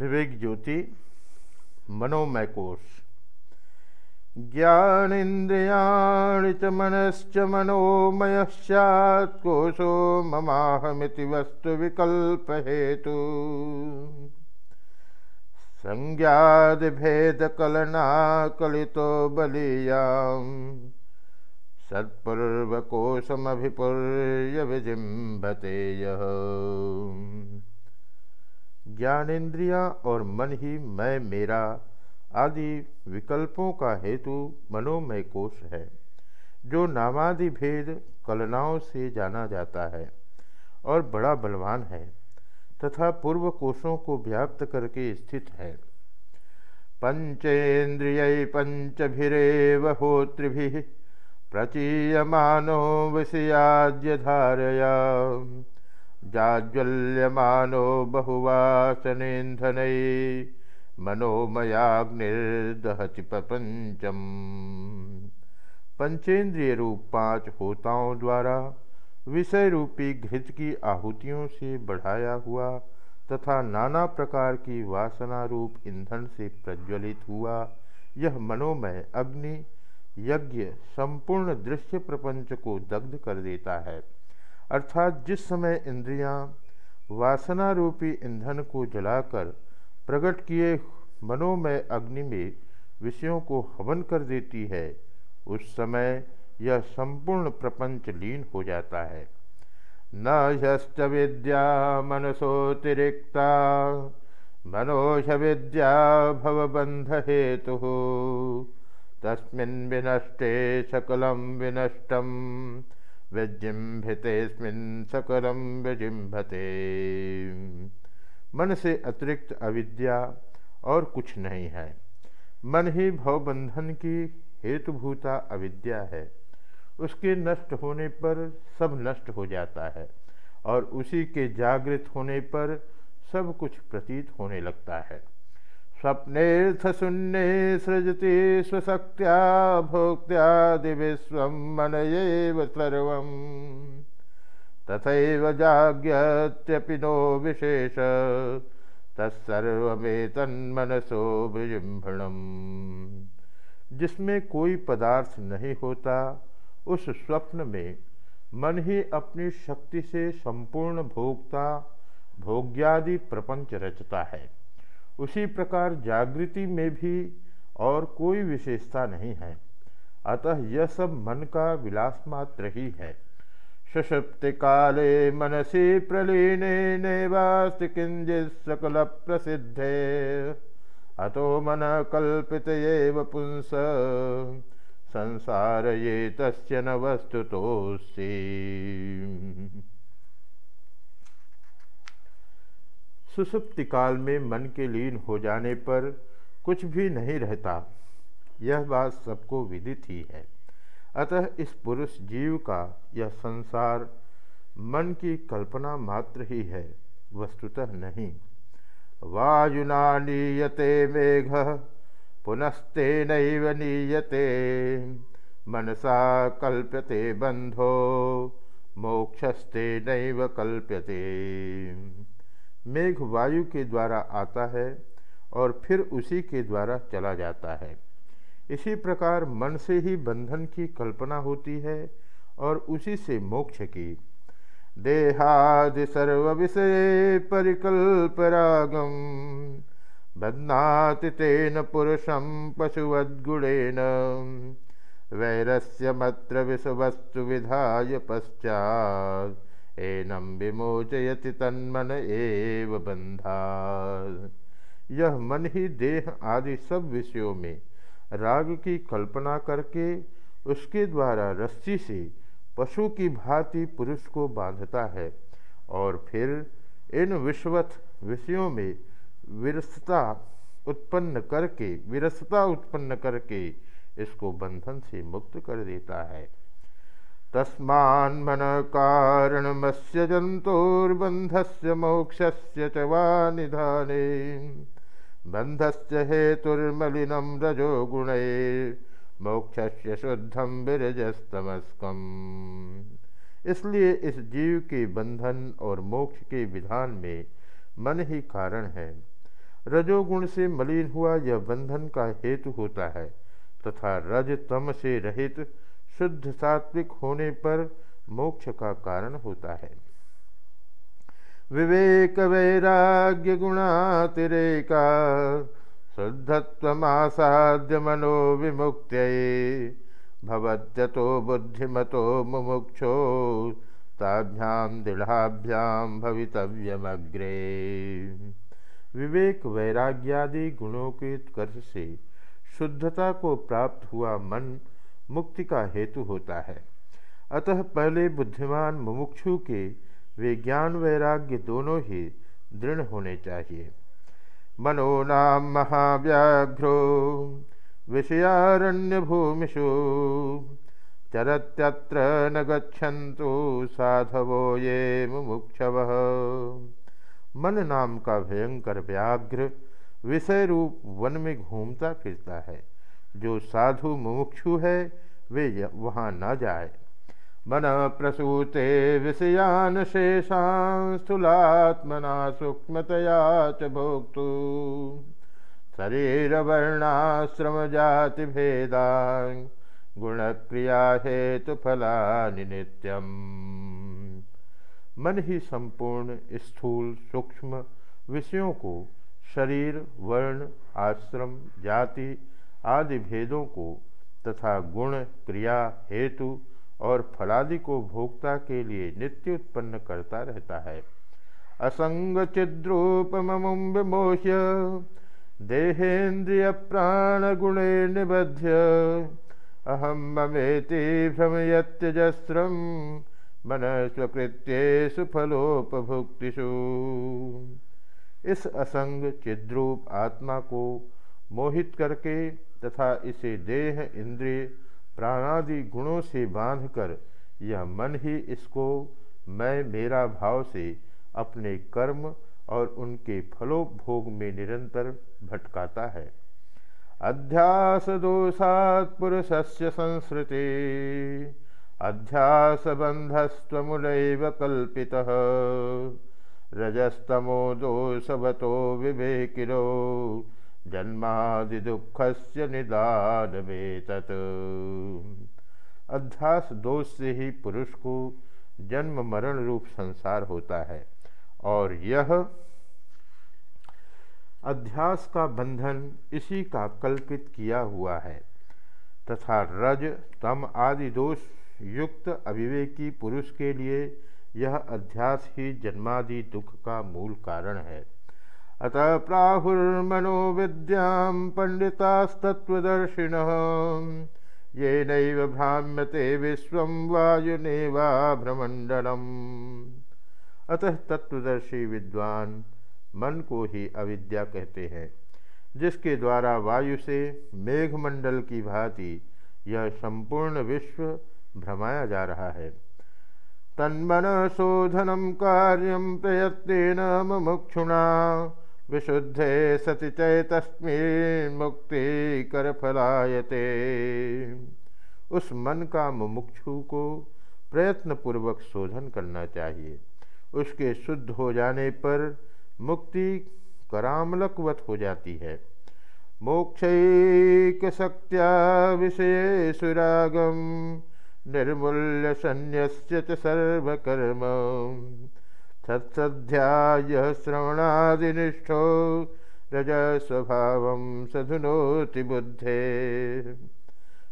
विवेक ज्योति मनोमय कोश ज्ञानेन्द्रियाणि च मनश्च मनोमयश्चात् कोशो ममाहमिति वस्तु विकल्प हेतु संज्ञादिभेदकलनाकलितो बलीयाम् सत्पूर्वकोशमभिपूर्य विजिम्भते यः। ज्ञानेन्द्रियाँ और मन ही मैं मेरा आदि विकल्पों का हेतु मनोमय कोष है, जो नामादि भेद कलनाओं से जाना जाता है और बड़ा बलवान है तथा पूर्व कोशों को व्याप्त करके स्थित है। पंचेन्द्रिय पंचभिरेव होतृभि प्रचीयमानो विषयाद्य धारया जाज्वल्यमानो बहुवासनेन्धन मनोमयाग्निर्दहति प्रपंचम पंचेंद्रिय रूप पाँच होताओं द्वारा विषय रूपी घृत की आहुतियों से बढ़ाया हुआ तथा नाना प्रकार की वासना रूप ईंधन से प्रज्वलित हुआ, यह मनोमय अग्नि यज्ञ संपूर्ण दृश्य प्रपंच को दग्ध कर देता है। अर्थात जिस समय इंद्रियाँ वासना रूपी ईंधन को जलाकर प्रकट किए मनोमय अग्नि में विषयों को हवन कर देती है, उस समय यह संपूर्ण प्रपंच लीन हो जाता है। न यस्त विद्या मनसोतिरिक्ता मनोज विद्या भवबंध हेतु, तस्मिन् विनष्टे सकलं विनष्टम्। विजिम्भितेस्मिन् सकलम विजिम्भते मन से अतिरिक्त अविद्या और कुछ नहीं है। मन ही भवबंधन की हेतुभूता अविद्या है। उसके नष्ट होने पर सब नष्ट हो जाता है और उसी के जागृत होने पर सब कुछ प्रतीत होने लगता है। स्वप्नेऽर्थशून्ये सृजति स्वशक्त्या भोक्त्यादिविश्वं मन एव सर्वम्। तथैव जाग्यत्यपि नो विशेष, तत्सर्वमेतन्मनसो विजृंभणम् जिसमें कोई पदार्थ नहीं होता, उस स्वप्न में मन ही अपनी शक्ति से संपूर्ण भोक्ता, भोग्यादि प्रपंच रचता है। उसी प्रकार जागृति में भी और कोई विशेषता नहीं है। अतः यह सब मन का विलास मात्र ही है। सुषुप्ति काले मनसी प्रलीने नैवास्त किंजित सकल प्रसिद्धे। अतो मन कल्पित पुंस। संसार ये तस्य न वस्तु सुसुप्ति काल में मन के लीन हो जाने पर कुछ भी नहीं रहता। यह बात सबको विदित ही है। अतः इस पुरुष जीव का यह संसार मन की कल्पना मात्र ही है, वस्तुतः नहीं। वायुना नीयते मेघ, पुनस्ते नैव नीयते। मनसा कल्प्यते बंधो मोक्षस्ते नैव कल्प्यते। मेघ वायु के द्वारा आता है और फिर उसी के द्वारा चला जाता है। इसी प्रकार मन से ही बंधन की कल्पना होती है और उसी से मोक्ष की। देहादि सर्व विषय परिकल्परागम बध्नाति तेन पुरुषम पशुवद्गुणेन। वैरस्य मत्र विषवस्तु विधाय पश्चात एनम विमोचयति तन्मन एव बंधा यह मन ही देह आदि सब विषयों में राग की कल्पना करके उसके द्वारा रस्सी से पशु की भांति पुरुष को बांधता है और फिर इन विश्वत विषयों में विरसता उत्पन्न करके, विरसता उत्पन्न करके इसको बंधन से मुक्त कर देता है। तस्मान्मन कारणमस्य जन्तोर्बन्धस्य मोक्षस्य च वा निधाने। बन्धस्य हेतुर्मलिनं रजो गुणैर्मोक्षस्य शुद्धं विरजस्तमस्कम्। इसलिए इस जीव के बंधन और मोक्ष के विधान में मन ही कारण है। रजोगुण से मलिन हुआ यह बंधन का हेतु होता है, तथा रज तम से रहित शुद्ध सात्विक होने पर मोक्ष का कारण होता है। विवेक वैराग्य गुणातिरेका शुद्धत्वमासाद्य मनो विमुक्त भवत्यतो बुद्धिमतो मुमुक्षो ताभ्याम दृढ़ाभ्याम भवितव्यमग्रे। विवेक वैराग्यादि गुणों के उत्कर्ष से शुद्धता को प्राप्त हुआ मन मुक्ति का हेतु होता है। अतः पहले बुद्धिमान मुमुक्षु के वे ज्ञान वैराग्य दोनों ही दृढ़ होने चाहिए। मनो नाम महाव्याघ्रो विषयारण्य भूमिषु चरत्यत्र न गच्छन्तु साधवो ये मुमुक्षव। मन नाम का भयंकर व्याघ्र विषय रूप वन में घूमता फिरता है। जो साधु मुमुक्षु है, वे वहाँ न जाए। मन प्रसूते विषयान शेषां स्थूलात्मना सूक्ष्मतया च भोक्तु। गुणक्रिया हेतु फला नित्यम। मन ही संपूर्ण स्थूल सूक्ष्म विषयों को शरीर, वर्ण, आश्रम, जाति आदि भेदों को तथा गुण, क्रिया, हेतु और फलादि को भोक्ता के लिए नित्य उत्पन्न करता रहता है। असंग चिद्रूपमुम विमोह्य देहेन्द्रिय प्राण गुणे निबध्य। अहम ममेति भ्रमयत्यजस्रम मन स्वकृत्यु फलोपभुक्तिषु इस असंग चिद्रूप आत्मा को मोहित करके तथा इसे देह, इंद्रिय, प्राणादि गुणों से बांधकर यह मन ही इसको मैं, मेरा भाव से अपने कर्म और उनके फलोपभोग में निरंतर भटकाता है। अध्यास दोषात पुरुषस्य संस्कृति अध्यास बंधस्वमुल कल्पित। रजस्तमो दोषवतो विवेकिनो। जन्मादि दुख से निदान अध्यास दोष से ही पुरुष को जन्म मरण रूप संसार होता है। और यह अध्यास का बंधन इसी का कल्पित किया हुआ है। तथा रज, तम आदि दोष युक्त अविवेकी पुरुष के लिए यह अध्यास ही जन्मादि दुख का मूल कारण है। अतः प्राहुर्मनो विद्यां पंडितास्तत्वदर्शिनः ये नैव भ्राम्यते विश्व वायुनेवा भ्रमंडलम अतः तत्वदर्शी विद्वान मन को ही अविद्या कहते हैं, जिसके द्वारा वायु से मेघमंडल की भांति यह संपूर्ण विश्व भ्रमाया जा रहा है। तन्मन शोधनम कार्यम प्रयत्न मुमुक्षुणा विशुद्धे सति मुक्ति कर फलायते। उस मन का मुमुक्षु को प्रयत्नपूर्वक शोधन करना चाहिए। उसके शुद्ध हो जाने पर मुक्ति करामलकवत हो जाती है। मोक्षक शक्त्या विषय सुरागम निर्मूल्य संन्यस्य सर्वकर्म तत्सध्याय श्रवणादिनिष्ठो रज स्वभाव सधुनोति बुद्धे।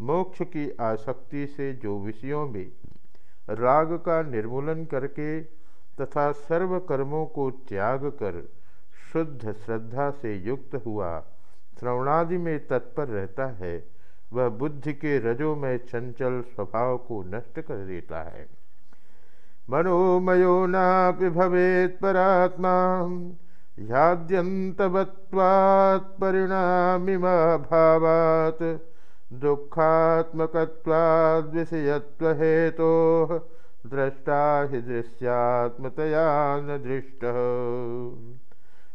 मोक्ष की आसक्ति से जो विषयों में राग का निर्मूलन करके तथा सर्व कर्मों को त्याग कर शुद्ध श्रद्धा से युक्त हुआ श्रवणादि में तत्पर रहता है, वह बुद्धि के रजों में चंचल स्वभाव को नष्ट कर देता है। मनोमयो नापि भवेत् परात्मा। ह्याद्यन्तवत्वात् परिणामिमभावात् दुःखात्मकत्वाद्विषयत्वहेतोः दृष्टा हि दृश्यात्मतया न दृष्ट।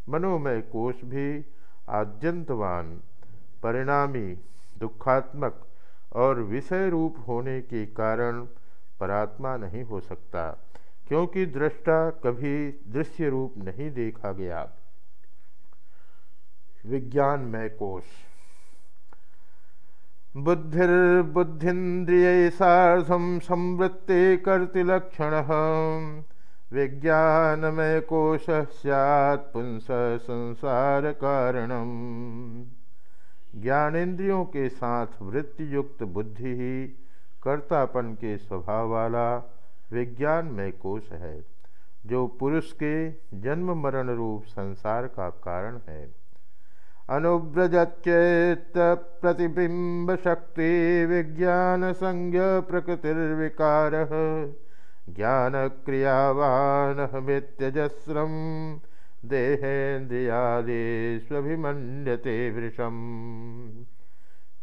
मनोमय कोश भी आद्यंतवान, परिणामी, दुखात्मक और विषय रूप होने के कारण परात्मा नहीं हो सकता। क्योंकि दृष्टा कभी दृश्य रूप नहीं देखा गया। विज्ञान विज्ञानमय कोश। बुद्धिर्बुद्धिन्द्रिय साधम संवृत्ते कर्तिलक्षण विज्ञानमय कोश सैत् संसार कारण ज्ञानेन्द्रियों के साथ वृत्ति युक्त बुद्धि ही कर्तापन के स्वभाव वाला विज्ञान में कोश है, जो पुरुष के जन्म मरण रूप संसार का कारण है। अनुव्रजचेत प्रतिबिंब शक्ति विज्ञान संज्ञ प्रकृतिर्विकार, ज्ञान क्रियावान मित्यजस्रम देहेन्द्रियादेष्भिमन्यते वृषम।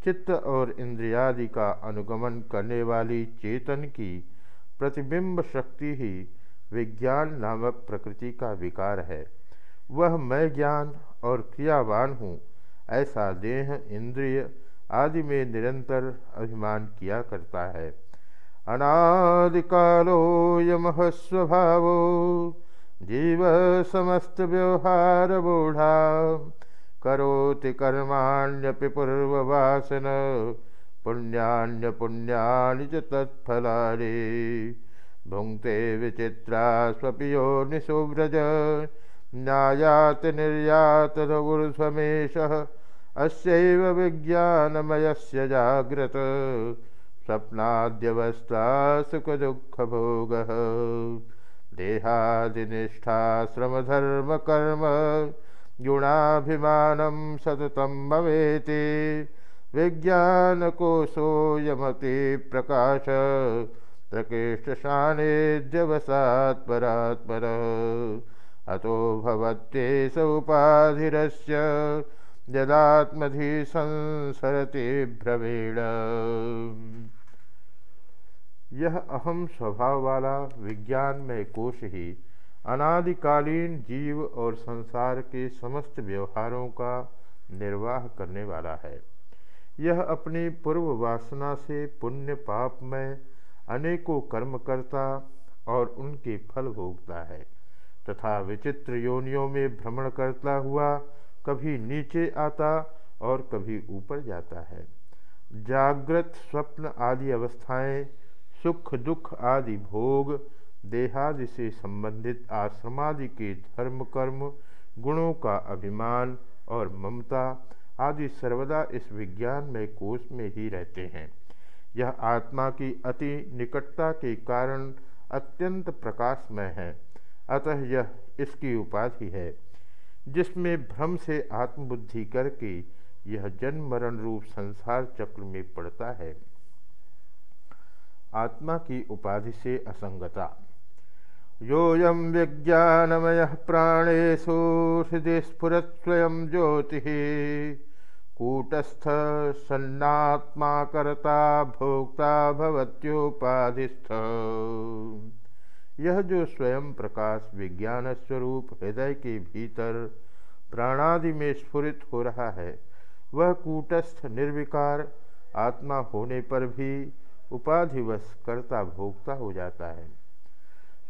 चित्त और इंद्रियादि का अनुगमन करने वाली चेतन की प्रतिबिंब शक्ति ही विज्ञान नामक प्रकृति का विकार है। वह मैं ज्ञान और क्रियावान हूँ, ऐसा देह, इंद्रिय आदि में निरंतर अभिमान किया करता है। अनादिकालो स्वभाव, जीव समस्त व्यवहार बूढ़ा, करोति कर्माण्यपि पूर्ववासन। पुण्यान्य पुण्यानि च तत्फलानि। भुङ्क्ते विचित्रा स्वपियो निशुव्रज न्यायात निर्यात ऊर्ध्वमेशः अस्यैव विज्ञानमयस्य जाग्रत। स्वप्नाद्यवस्था सुखदुःखभोगः। देहादिनिष्ठाश्रमधर्मकर्म गुणाभिमानं सततं भवेति विज्ञानकोशोऽयमति प्रकाश। प्रकृष्टशानेद्यवसात् परात्पर अतो भवत्येष उपाधिरस्य यदात्मधि संसरति भ्रमेण। यह अहम स्वभाव वाला विज्ञान में कोश ही अनादिकालीन जीव और संसार के समस्त व्यवहारों का निर्वाह करने वाला है। यह अपनी पूर्व वासना से पुण्य पाप में अनेकों कर्म करता और उनके फल भोगता है। तथा विचित्र योनियों में भ्रमण करता हुआ कभी नीचे आता और कभी ऊपर जाता है। जागृत स्वप्न आदि अवस्थाएँ, सुख दुख आदि भोग, देहादि से संबंधित आश्रमादि के धर्म कर्म, गुणों का अभिमान और ममता आदि सर्वदा इस विज्ञान में कोष में ही रहते हैं। यह आत्मा की अति निकटता के कारण अत्यंत प्रकाशमय है। अतः यह इसकी उपाधि है, जिसमें भ्रम से आत्मबुद्धि करके यह जन्म मरण रूप संसार चक्र में पड़ता है। आत्मा की उपाधि से असंगता। योऽयं विज्ञानमयः प्राणेषु हृदि स्फुरत् स्वयं ज्योतिः। कूटस्थ सन्नात्मा कर्ता भोक्ता भवत्योपाधिस्थ। यह जो स्वयं प्रकाश विज्ञान स्वरूप हृदय के भीतर प्राणादि में स्फुरित हो रहा है, वह कूटस्थ, निर्विकार आत्मा होने पर भी उपाधिवश कर्ता भोक्ता हो जाता है।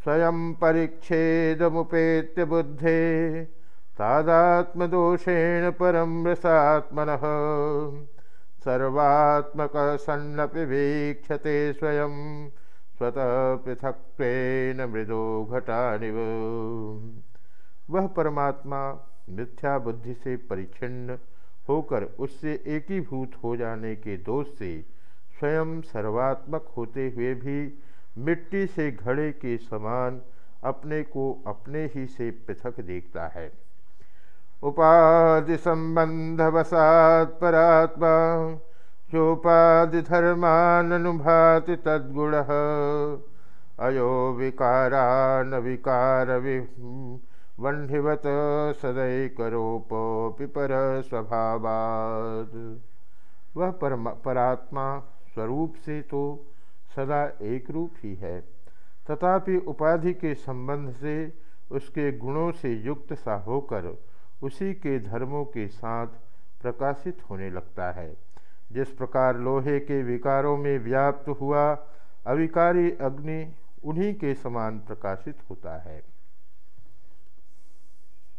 स्वयं परिच्छेदमुपेत्य बुद्धे तादात्मदोषेण परम रसात्मन। सर्वात्मक सन्नपि वीक्षते स्वयं, स्वतः पृथक्त्वेन मृदो घटानिव। वह परमात्मा मिथ्या बुद्धि से परिच्छिन्न होकर उससे एकीभूत हो जाने के दोष से स्वयं सर्वात्मक होते हुए भी मिट्टी से घड़े के समान अपने को अपने ही से पृथक देखता है। उपाधि संबंध वसात परात्मा चोपाधि धर्मानुभाति तद्गुण। अयो विकारान विकार वंढिवत सदैकरोपोपि पर स्वभावाद वह परमा, परात्मा स्वरूप से तो सदा एक रूप ही है। तथापि उपाधि के संबंध से, उसके गुणों से युक्त सा होकर, उसी के धर्मों के साथ प्रकाशित होने लगता है। जिस प्रकार लोहे के विकारों में व्याप्त हुआ, अविकारी अग्नि उन्हीं के समान प्रकाशित होता है।